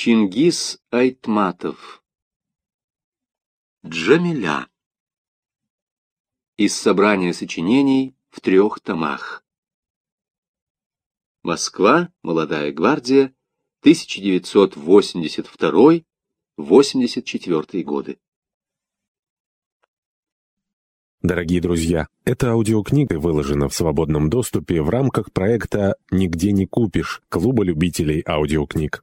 Чингис Айтматов. Джамиля. Из собрания сочинений в трех томах. Москва, Молодая гвардия, 1982-84 годы. Дорогие друзья, эта аудиокнига выложена в свободном доступе в рамках проекта «Нигде не купишь» Клуба любителей аудиокниг.